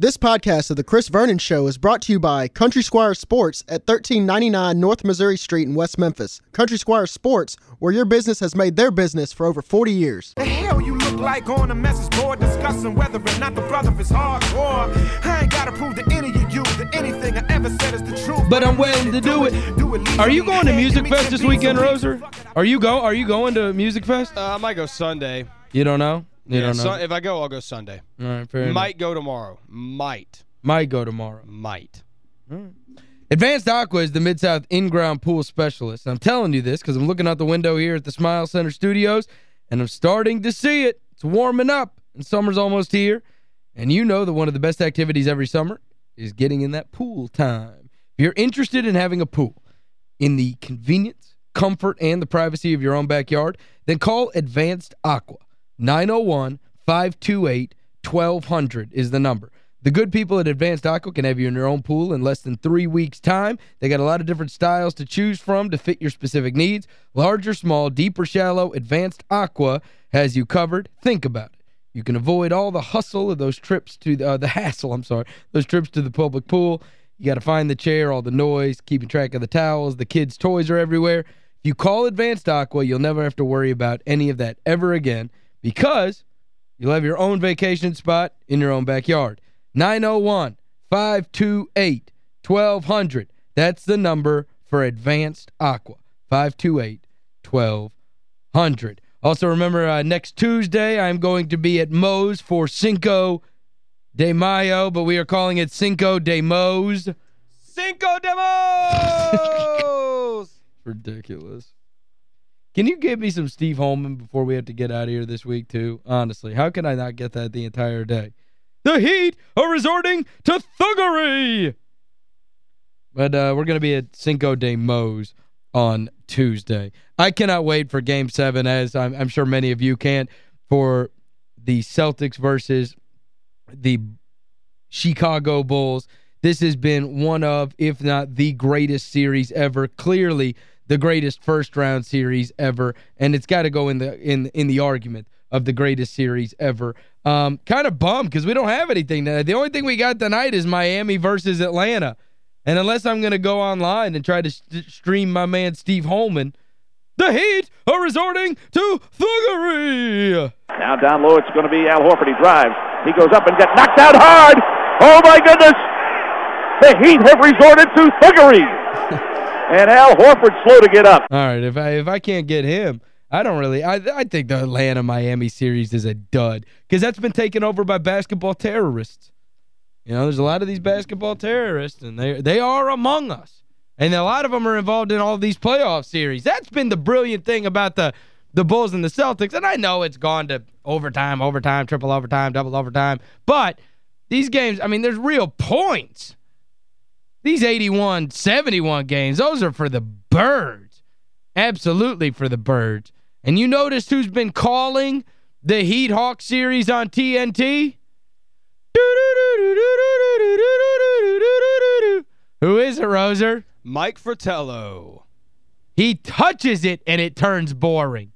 This podcast of The Chris Vernon Show is brought to you by Country Squire Sports at 1399 North Missouri Street in West Memphis. Country Squire Sports, where your business has made their business for over 40 years. The hell you look like on a message board discussing whether or not the brother is hardcore. I ain't gotta prove to any of you that anything I ever said is the truth. But I'm willing to do it. Are you going to Music Fest this weekend, Roser? Are you go? Are you going to Music Fest? Uh, I might go Sunday. You don't know? You yeah, don't know? Sun- if I go, I'll go Sunday. All right, fair Might go tomorrow. Might. Might go tomorrow. Might. Advanced Aqua is the Mid-South in-ground pool specialist. I'm telling you this because I'm looking out the window here at the Smile Center Studios, and I'm starting to see it. It's warming up, and summer's almost here. And you know that one of the best activities every summer is getting in that pool time. If you're interested in having a pool in the convenience, comfort, and the privacy of your own backyard, then call Advanced Aqua. 901-528-1200 is the number. The good people at Advanced Aqua can have you in your own pool in less than three weeks' time. They got a lot of different styles to choose from to fit your specific needs. Large or small, deep or shallow, Advanced Aqua has you covered. Think about it. You can avoid all the hustle of those trips to the, uh, the hassle, I'm sorry, those trips to the public pool. You got to find the chair, all the noise, keeping track of the towels, the kids' toys are everywhere. If you call Advanced Aqua, you'll never have to worry about any of that ever again because you'll have your own vacation spot in your own backyard. 901-528-1200. That's the number for Advanced Aqua. 528-1200. Also, remember, uh, next Tuesday, I'm going to be at Moe's for Cinco de Mayo, but we are calling it Cinco de Moe's. Cinco de Mos! Ridiculous. Can you give me some Steve Holman before we have to get out of here this week, too? Honestly, how can I not get that the entire day? The Heat are resorting to thuggery! But uh, we're going to be at Cinco de Moe's on Tuesday. I cannot wait for Game 7, as I'm, I'm sure many of you can't, for the Celtics versus the Chicago Bulls. This has been one of, if not the greatest series ever. Clearly the greatest first-round series ever, and it's got to go in the in in the argument of the greatest series ever. Um, kind of bummed because we don't have anything tonight. The only thing we got tonight is Miami versus Atlanta. And unless I'm going to go online and try to st stream my man Steve Holman, the Heat are resorting to thuggery. Now down low, it's going to be Al Horford. He drives. He goes up and gets knocked out hard. Oh, my goodness. The Heat have resorted to thuggery. and Al Horford slow to get up. All right, if I if I can't get him, I don't really I I think the Atlanta-Miami series is a dud because that's been taken over by basketball terrorists. You know, there's a lot of these basketball terrorists, and they they are among us. And a lot of them are involved in all these playoff series. That's been the brilliant thing about the the Bulls and the Celtics. And I know it's gone to overtime, overtime, triple overtime, double overtime. But these games, I mean, there's real points. These 81, 71 games, those are for the birds. Absolutely for the birds. And you noticed who's been calling the Heat Hawk series on TNT? Who is it, Roser? Mike Fratello. He touches it and it turns boring.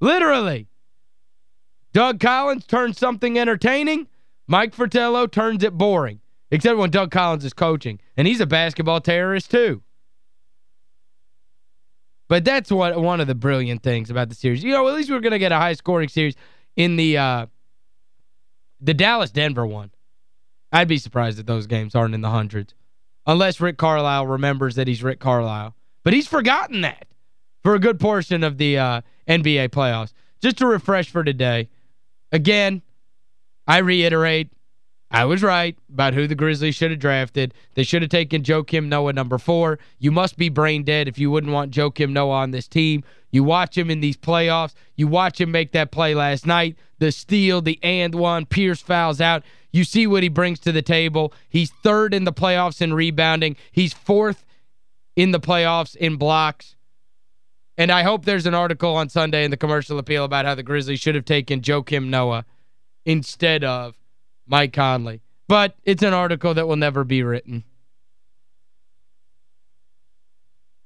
Literally. Doug Collins turns something entertaining. Mike Fratello turns it boring. Except when Doug Collins is coaching. And he's a basketball terrorist too. But that's what one of the brilliant things about the series. You know, at least we're going to get a high-scoring series in the uh, the Dallas-Denver one. I'd be surprised if those games aren't in the hundreds. Unless Rick Carlisle remembers that he's Rick Carlisle. But he's forgotten that for a good portion of the uh, NBA playoffs. Just to refresh for today, again, I reiterate, I was right about who the Grizzlies should have drafted. They should have taken Joakim Noah number four. You must be brain dead if you wouldn't want Joakim Noah on this team. You watch him in these playoffs. You watch him make that play last night. The steal, the and one, Pierce fouls out. You see what he brings to the table. He's third in the playoffs in rebounding. He's fourth in the playoffs in blocks. And I hope there's an article on Sunday in the Commercial Appeal about how the Grizzlies should have taken Joakim Noah instead of Mike Conley. But it's an article that will never be written.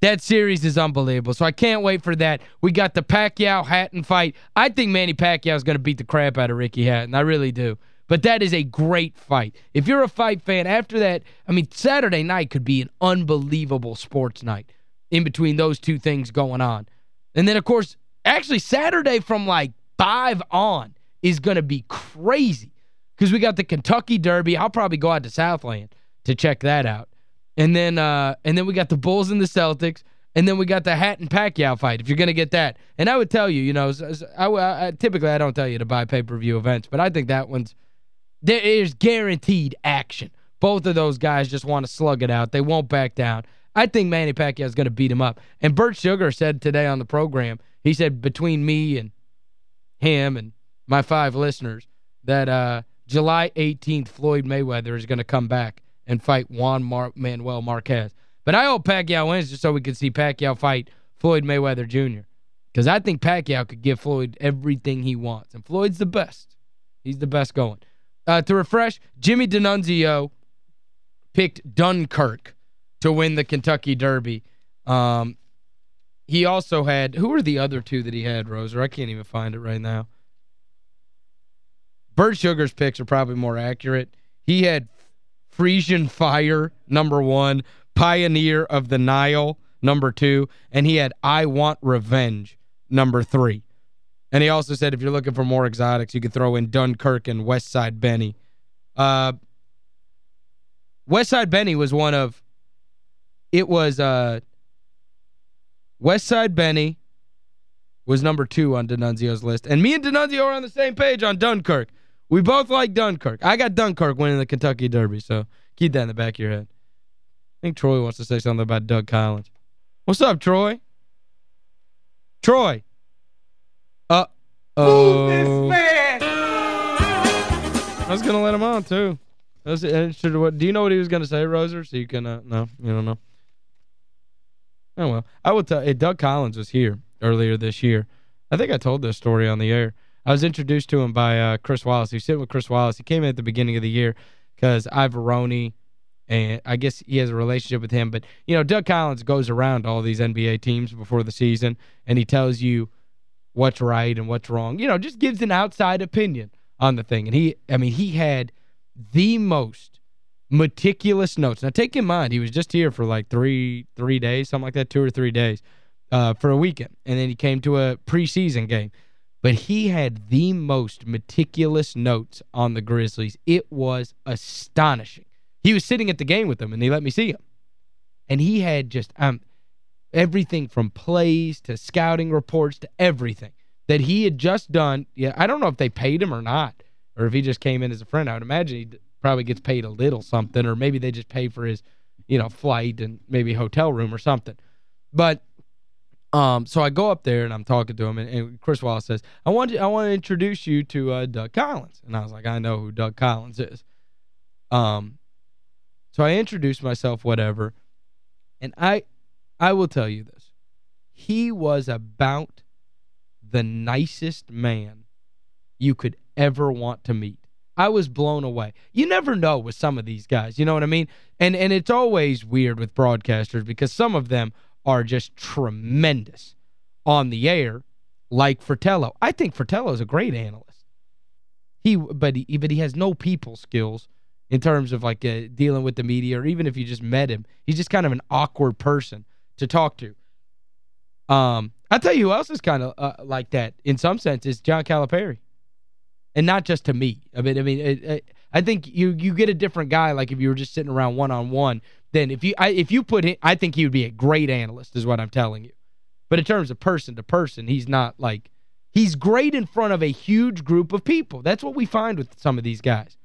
That series is unbelievable. So I can't wait for that. We got the Pacquiao-Hatton fight. I think Manny Pacquiao is going to beat the crap out of Ricky Hatton. I really do. But that is a great fight. If you're a fight fan, after that, I mean, Saturday night could be an unbelievable sports night in between those two things going on. And then, of course, actually Saturday from like 5 on is going to be crazy because we got the Kentucky Derby. I'll probably go out to Southland to check that out. And then uh, and then we got the Bulls and the Celtics. And then we got the Hatton Pacquiao fight, if you're going to get that. And I would tell you, you know, I, I, typically I don't tell you to buy pay-per-view events, but I think that one's, there is guaranteed action. Both of those guys just want to slug it out. They won't back down. I think Manny Pacquiao is going to beat him up. And Bert Sugar said today on the program, he said between me and him and my five listeners, that uh, July 18th, Floyd Mayweather is going to come back and fight Juan Mar Manuel Marquez. But I hope Pacquiao wins just so we can see Pacquiao fight Floyd Mayweather Jr. Because I think Pacquiao could give Floyd everything he wants. And Floyd's the best. He's the best going. Uh, to refresh, Jimmy D'Annunzio picked Dunkirk to win the Kentucky Derby. Um, he also had, who were the other two that he had, Roser? I can't even find it right now. Bert Sugar's picks are probably more accurate. He had Friesan Fire, number one, Pioneer of the Nile, number two, and he had I Want Revenge, number three. And he also said if you're looking for more exotics, you could throw in Dunkirk and West Side Bernie. Uh, West Side Bernie was one of, it was uh, West Side Bernie was number two on D'Annunzio's list. And me and D'Annunzio are on the same page on Dunkirk. We both like Dunkirk. I got Dunkirk winning the Kentucky Derby, so keep that in the back of your head. I think Troy wants to say something about Doug Collins. What's up, Troy? Troy. Uh-oh. this man? I was going to let him on, too. Was, should, what, do you know what he was going to say, Roser? So you can, uh, no, you don't know. Oh, well. I would tell, hey, Doug Collins was here earlier this year. I think I told this story on the air. I was introduced to him by uh, Chris Wallace. He's sitting with Chris Wallace. He came in at the beginning of the year because Iavaroni and I guess he has a relationship with him. But, you know, Doug Collins goes around all these NBA teams before the season, and he tells you what's right and what's wrong. You know, just gives an outside opinion on the thing. And he, I mean, he had the most meticulous notes. Now, take in mind, he was just here for like three three days, something like that, two or three days, uh, for a weekend. And then he came to a preseason game. But he had the most meticulous notes on the Grizzlies. It was astonishing. He was sitting at the game with them, and they let me see him. And he had just um everything from plays to scouting reports to everything that he had just done. Yeah, I don't know if they paid him or not, or if he just came in as a friend. I would imagine he probably gets paid a little something, or maybe they just pay for his, you know, flight and maybe hotel room or something. But um, so I go up there and I'm talking to him, and, and Chris Wallace says, I want you, I want to introduce you to uh, Doug Collins. And I was like, I know who Doug Collins is. Um, so I introduced myself, whatever. And I I will tell you this. He was about the nicest man you could ever want to meet. I was blown away. You never know with some of these guys, you know what I mean? And and it's always weird with broadcasters because some of them are just tremendous on the air, like Fratello. I think Fratello is a great analyst. He but he but he has no people skills in terms of like uh, dealing with the media or even if you just met him. He's just kind of an awkward person to talk to. Um, I'll tell you who else is kind of uh, like that in some sense is John Calipari. And not just to me. I mean, I mean, it, it, I think you you get a different guy like if you were just sitting around one-on-one. -on -one, then if you I, if you put him, I think he would be a great analyst is what I'm telling you. But in terms of person to person, he's not like he's great in front of a huge group of people. That's what we find with some of these guys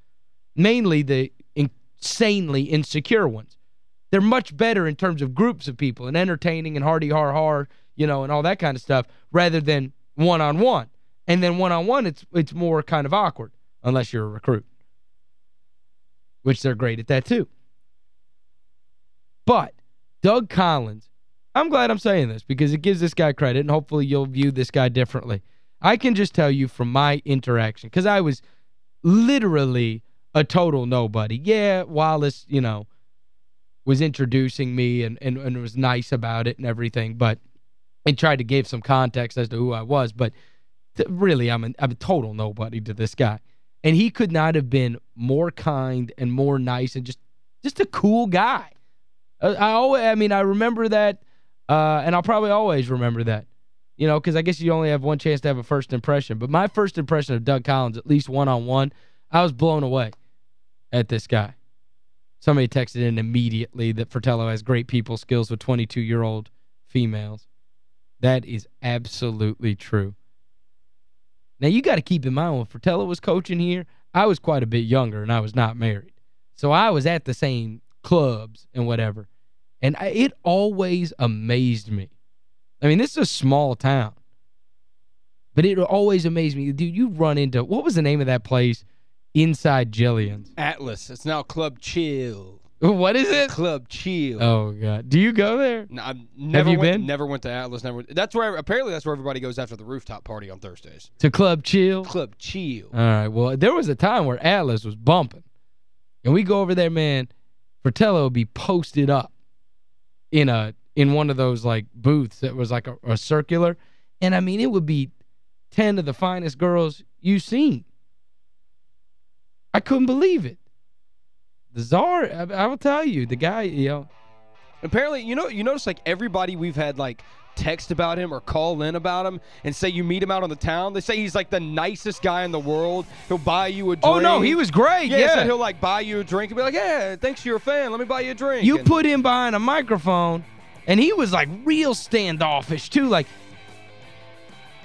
mainly the insanely insecure ones. They're much better in terms of groups of people and entertaining and hardy har har, you know, and all that kind of stuff rather than one-on-one. -on -one. And then one-on-one, -on -one, it's it's more kind of awkward unless you're a recruit, which they're great at that too. But Doug Collins, I'm glad I'm saying this because it gives this guy credit, and hopefully you'll view this guy differently. I can just tell you from my interaction, because I was literally a total nobody. Yeah, Wallace, you know, was introducing me and, and, and was nice about it and everything, but and tried to give some context as to who I was, but really I'm, a, I'm a total nobody to this guy. And he could not have been more kind and more nice and just just a cool guy. I, I always I mean I remember that uh, and I'll probably always remember that. You know, because I guess you only have one chance to have a first impression. But my first impression of Doug Collins, at least one-on-one, -on -one, I was blown away at this guy. Somebody texted in immediately that Fratello has great people skills with 22-year-old females. That is absolutely true. Now, you got to keep in mind, when Fratello was coaching here, I was quite a bit younger and I was not married. So I was at the same clubs and whatever. And I, it always amazed me. I mean, this is a small town. But it always amazed me. Dude, you run into, what was the name of that place inside Jillian's? Atlas. It's now Club Chill. What is it? Club Chill. Oh, God. Do you go there? No, I've never you went, been? Never went to Atlas. Never. That's where apparently that's where everybody goes after the rooftop party on Thursdays. To Club Chill? Club Chill. All right. Well, there was a time where Atlas was bumping. And we go over there, man. Fratello would be posted up in a in one of those like booths that was like a, a circular. And I mean, it would be 10 of the finest girls you've seen. I couldn't believe it. The czar, I, I will tell you, the guy, you know, Apparently, you know, you notice like everybody we've had like text about him or call in about him and say you meet him out on the town. They say he's like the nicest guy in the world. He'll buy you a drink. Oh, no, he was great, Yeah, yeah. so he'll like buy you a drink and be like, "Yeah, thanks you're a fan. Let me buy you a drink." You And- put him behind a microphone, and he was, like, real standoffish, too. Like,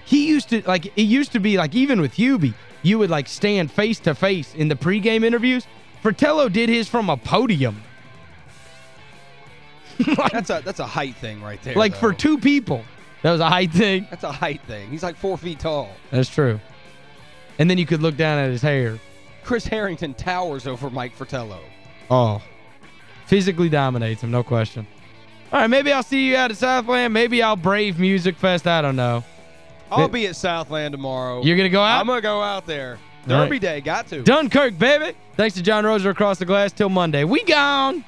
he used to, like, it used to be, like, even with Hubie, you would, like, stand face-to-face in the pregame interviews. Fratello did his from a podium. Like, That's a that's a height thing right there. like for two people. That was a height thing. That's a height thing. He's like four feet tall. That's true. And then you could look down at his hair. Chris Harrington towers over Mike Fratello. Oh. Physically dominates him, no question. All right, maybe I'll see you out at Southland. Maybe I'll brave Music Fest. I don't know. I'll It- be at Southland tomorrow. You're going to go out? I'm going to go out there. All right. Derby day, got to. Dunkirk, baby. Thanks to John Roser across the glass. Till Monday. We gone.